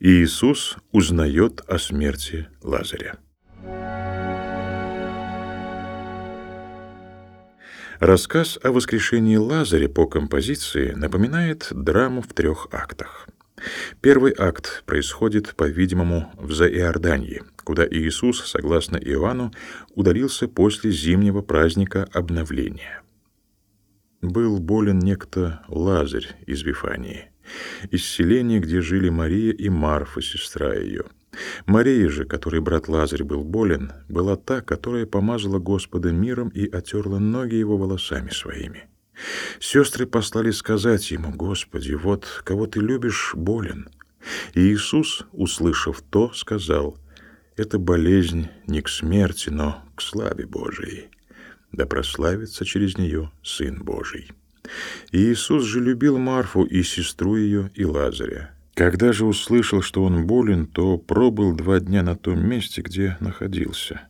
Иисус узнает о смерти Лазаря. Рассказ о воскрешении Лазаря по композиции напоминает драму в трех актах. Первый акт происходит, по-видимому, в Заиорданье, куда Иисус, согласно Иоанну, удалился после зимнего праздника обновления. Был болен некто Лазарь из Вифании из селения, где жили Мария и Марфа, сестра ее. Мария же, которой брат Лазарь был болен, была та, которая помазала Господа миром и отерла ноги его волосами своими. Сестры послали сказать ему, «Господи, вот кого ты любишь, болен». И Иисус, услышав то, сказал, «Это болезнь не к смерти, но к славе Божией, да прославится через нее Сын Божий». И Иисус же любил Марфу и сестру ее, и Лазаря. Когда же услышал, что он болен, то пробыл два дня на том месте, где находился.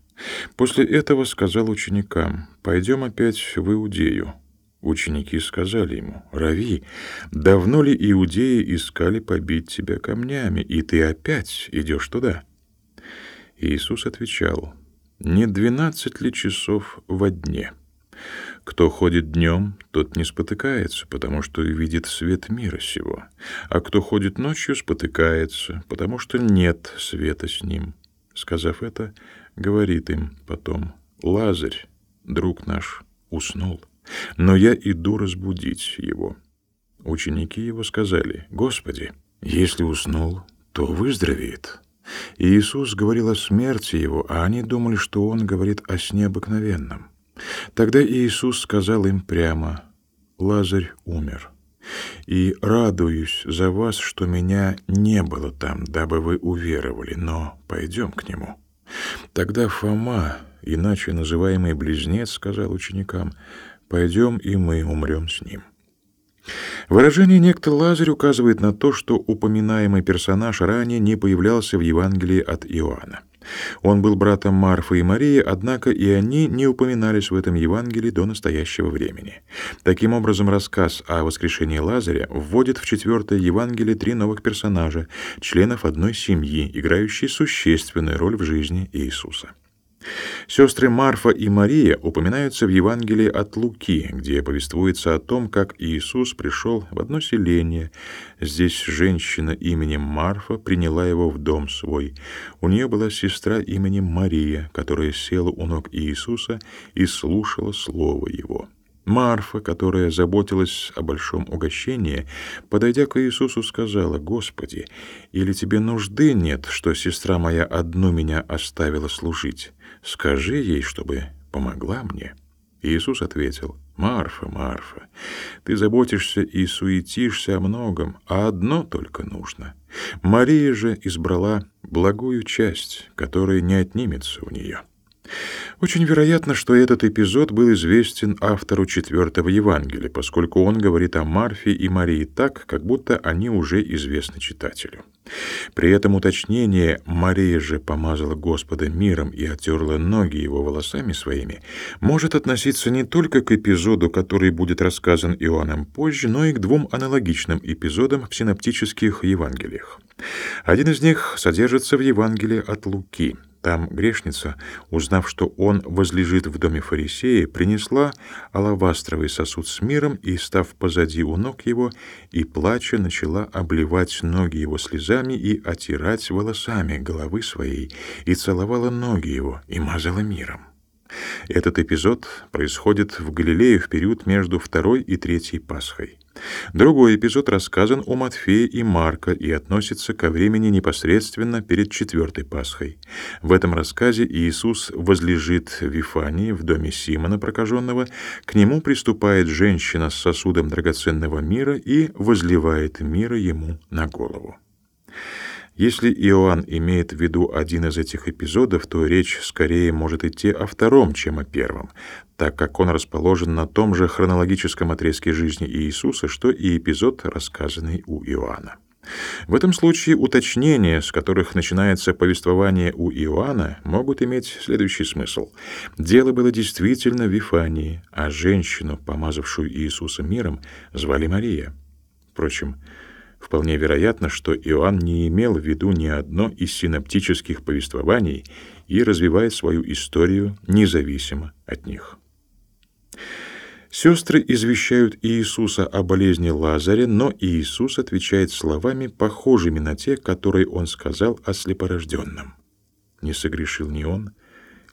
После этого сказал ученикам, «Пойдем опять в Иудею». Ученики сказали ему, «Рави, давно ли иудеи искали побить тебя камнями, и ты опять идешь туда?» Иисус отвечал, «Не двенадцать ли часов во дне?» Кто ходит днем, тот не спотыкается, потому что видит свет мира сего, а кто ходит ночью, спотыкается, потому что нет света с ним. Сказав это, говорит им потом, «Лазарь, друг наш, уснул, но я иду разбудить его». Ученики его сказали, «Господи, если уснул, то выздоровеет». И Иисус говорил о смерти его, а они думали, что он говорит о сне обыкновенном. Тогда Иисус сказал им прямо, «Лазарь умер, и радуюсь за вас, что меня не было там, дабы вы уверовали, но пойдем к нему». Тогда Фома, иначе называемый Близнец, сказал ученикам, «Пойдем, и мы умрем с ним». Выражение «некто Лазарь» указывает на то, что упоминаемый персонаж ранее не появлялся в Евангелии от Иоанна. Он был братом Марфы и Марии, однако и они не упоминались в этом Евангелии до настоящего времени. Таким образом, рассказ о воскрешении Лазаря вводит в четвертое Евангелие три новых персонажа, членов одной семьи, играющие существенную роль в жизни Иисуса. Сестры Марфа и Мария упоминаются в Евангелии от Луки, где повествуется о том, как Иисус пришел в одно селение. Здесь женщина именем Марфа приняла его в дом свой. У нее была сестра именем Мария, которая села у ног Иисуса и слушала слово его. Марфа, которая заботилась о большом угощении, подойдя к Иисусу, сказала, «Господи, или тебе нужды нет, что сестра моя одну меня оставила служить? Скажи ей, чтобы помогла мне». Иисус ответил, «Марфа, Марфа, ты заботишься и суетишься о многом, а одно только нужно. Мария же избрала благую часть, которая не отнимется у нее». Очень вероятно, что этот эпизод был известен автору четвертого Евангелия, поскольку он говорит о Марфе и Марии так, как будто они уже известны читателю. При этом уточнение «Мария же помазала Господа миром и отерла ноги его волосами своими» может относиться не только к эпизоду, который будет рассказан Иоанном позже, но и к двум аналогичным эпизодам в синоптических Евангелиях. Один из них содержится в Евангелии от Луки — там грешница, узнав, что он возлежит в доме фарисея, принесла алавастровый сосуд с миром и, став позади у ног его, и, плача, начала обливать ноги его слезами и отирать волосами головы своей, и целовала ноги его, и мазала миром. Этот эпизод происходит в Галилее в период между второй и третьей Пасхой. Другой эпизод рассказан у Матфея и Марка и относится ко времени непосредственно перед четвертой Пасхой. В этом рассказе Иисус возлежит в Вифании, в доме Симона прокаженного, к нему приступает женщина с сосудом драгоценного мира и возливает мира ему на голову. Если Иоанн имеет в виду один из этих эпизодов, то речь скорее может идти о втором, чем о первом, так как он расположен на том же хронологическом отрезке жизни Иисуса, что и эпизод, рассказанный у Иоанна. В этом случае уточнения, с которых начинается повествование у Иоанна, могут иметь следующий смысл. Дело было действительно в Вифании, а женщину, помазавшую Иисуса миром, звали Мария. Впрочем, вполне вероятно, что Иоанн не имел в виду ни одно из синоптических повествований и развивает свою историю независимо от них. Сестры извещают Иисуса о болезни Лазаря, но Иисус отвечает словами, похожими на те, которые он сказал о слепорожденном. Не согрешил ни он,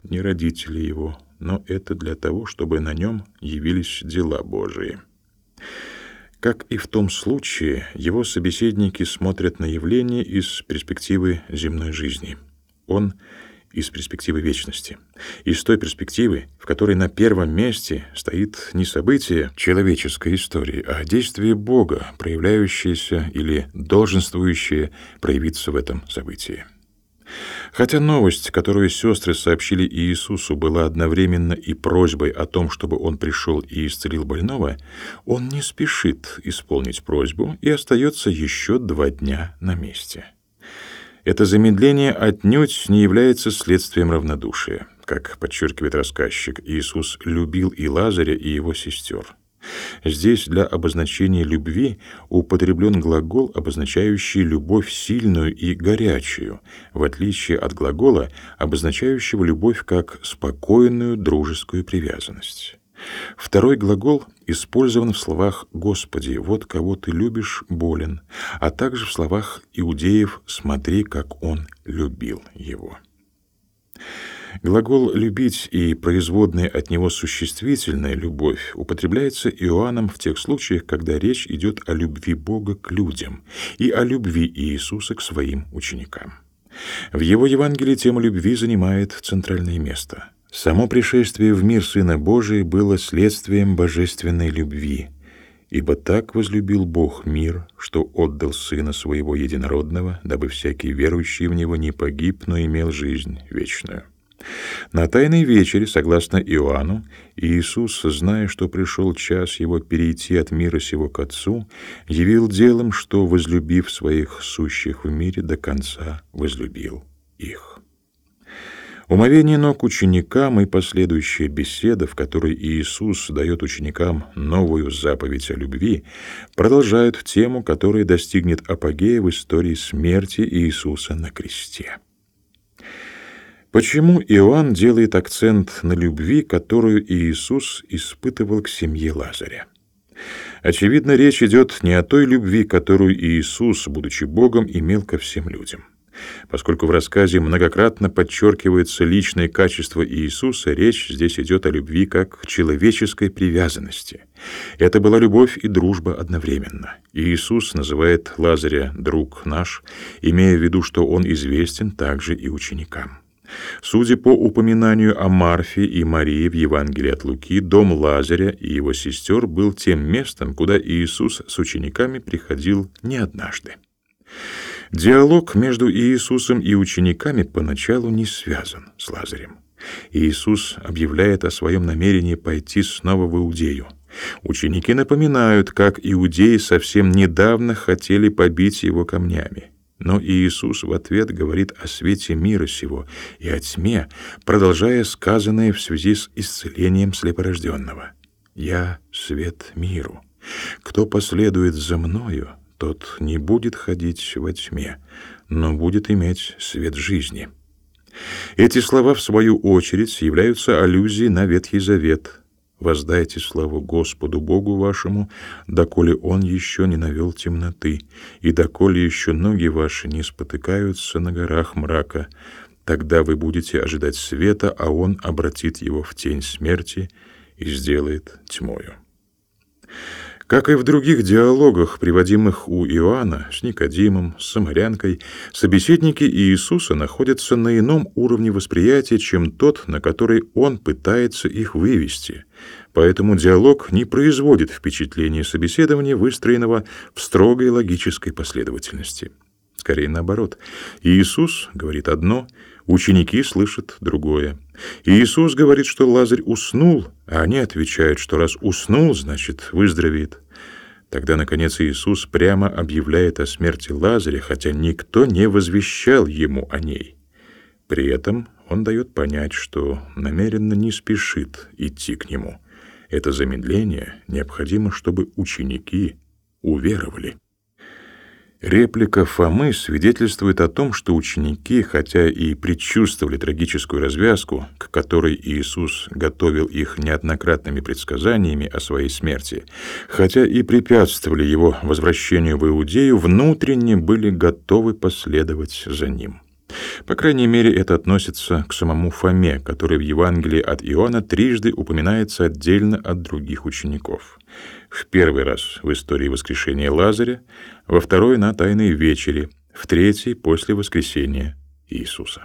ни родители его, но это для того, чтобы на нем явились дела Божии. Как и в том случае, его собеседники смотрят на явление из перспективы земной жизни. Он — из перспективы вечности. Из той перспективы, в которой на первом месте стоит не событие человеческой истории, а действие Бога, проявляющееся или долженствующее проявиться в этом событии. Хотя новость, которую сестры сообщили Иисусу, была одновременно и просьбой о том, чтобы он пришел и исцелил больного, он не спешит исполнить просьбу и остается еще два дня на месте. Это замедление отнюдь не является следствием равнодушия. Как подчеркивает рассказчик, Иисус любил и Лазаря, и его сестер. Здесь для обозначения любви употреблен глагол, обозначающий любовь сильную и горячую, в отличие от глагола, обозначающего любовь как спокойную дружескую привязанность. Второй глагол использован в словах «Господи, вот кого ты любишь, болен», а также в словах иудеев «Смотри, как он любил его». Глагол «любить» и производная от него существительная «любовь» употребляется Иоанном в тех случаях, когда речь идет о любви Бога к людям и о любви Иисуса к своим ученикам. В его Евангелии тема любви занимает центральное место — Само пришествие в мир Сына Божия было следствием божественной любви, ибо так возлюбил Бог мир, что отдал Сына Своего Единородного, дабы всякий верующий в Него не погиб, но имел жизнь вечную. На Тайной вечере, согласно Иоанну, Иисус, зная, что пришел час Его перейти от мира сего к Отцу, явил делом, что, возлюбив своих сущих в мире, до конца возлюбил их. Умовение ног ученикам и последующая беседа, в которой Иисус дает ученикам новую заповедь о любви, продолжают тему, которая достигнет апогея в истории смерти Иисуса на кресте. Почему Иоанн делает акцент на любви, которую Иисус испытывал к семье Лазаря? Очевидно, речь идет не о той любви, которую Иисус, будучи Богом, имел ко всем людям. Поскольку в рассказе многократно подчеркивается личное качество Иисуса, речь здесь идет о любви как человеческой привязанности. Это была любовь и дружба одновременно. Иисус называет Лазаря «друг наш», имея в виду, что он известен также и ученикам. Судя по упоминанию о Марфе и Марии в Евангелии от Луки, дом Лазаря и его сестер был тем местом, куда Иисус с учениками приходил не однажды. Диалог между Иисусом и учениками поначалу не связан с Лазарем. Иисус объявляет о своем намерении пойти снова в Иудею. Ученики напоминают, как иудеи совсем недавно хотели побить его камнями. Но Иисус в ответ говорит о свете мира сего и о тьме, продолжая сказанное в связи с исцелением слепорожденного. «Я — свет миру. Кто последует за Мною, тот не будет ходить во тьме, но будет иметь свет жизни. Эти слова, в свою очередь, являются аллюзией на Ветхий Завет. «Воздайте славу Господу Богу вашему, доколе Он еще не навел темноты, и доколе еще ноги ваши не спотыкаются на горах мрака. Тогда вы будете ожидать света, а Он обратит его в тень смерти и сделает тьмою». Как и в других диалогах, приводимых у Иоанна с Никодимом, с Самарянкой, собеседники Иисуса находятся на ином уровне восприятия, чем тот, на который он пытается их вывести. Поэтому диалог не производит впечатления собеседования, выстроенного в строгой логической последовательности. Скорее наоборот. Иисус говорит одно, ученики слышат другое. Иисус говорит, что Лазарь уснул, а они отвечают, что раз уснул, значит, выздоровеет. Тогда, наконец, Иисус прямо объявляет о смерти Лазаря, хотя никто не возвещал ему о ней. При этом он дает понять, что намеренно не спешит идти к нему. Это замедление необходимо, чтобы ученики уверовали. Реплика Фомы свидетельствует о том, что ученики, хотя и предчувствовали трагическую развязку, к которой Иисус готовил их неоднократными предсказаниями о своей смерти, хотя и препятствовали его возвращению в Иудею, внутренне были готовы последовать за ним. По крайней мере, это относится к самому Фоме, который в Евангелии от Иоанна трижды упоминается отдельно от других учеников. В первый раз в истории воскрешения Лазаря, во второй на Тайной вечере, в третий после воскресения Иисуса.